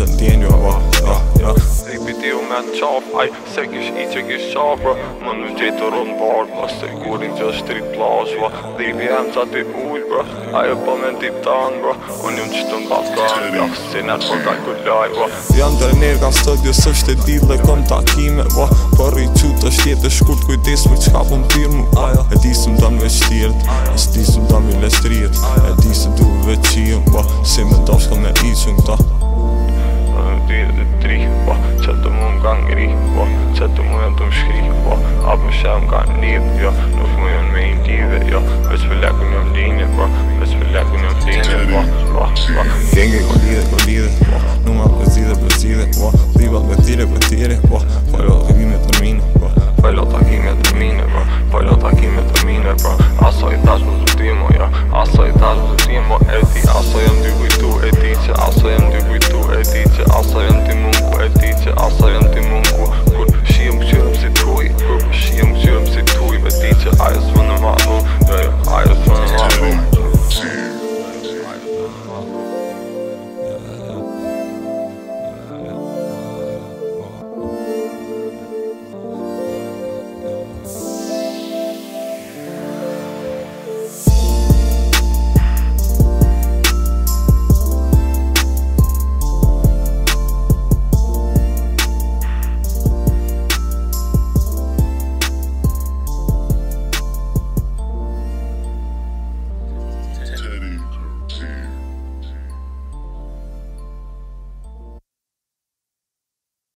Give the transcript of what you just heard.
dhe ndjenjë Ja, ja, ja Ripiti u me në qaf, aj, se kish i që kish qaf, Më në gjithë të rënë barë, bro, gurin që është tri plash, bro Ripi e më qatë i ullë, bro, Ajo për po me në tip tanë, bro Unë jëmë që të në bakë kanë, bro, po se në të përta kullaj, bro Janë dërë nërë kanë studio, së është e dilë dhe kom takime, bro Por i që të është jetë e shkurt, kujtis me qka pëmë po pirë mu, aj, E di së më dëmë me shtirët, e së di së më E di së duve qijëm, bro, se me dashka me iqën, rundt om ski, bror Op med samgang lige, jo Nu får man med en dive, jo Hvis vi lader om dine, bror Hvis vi lader om dine, bror Bror, bror Gænge går lide, går lide, bror Nu må jeg på side, på side, bror Lige var på side, på side,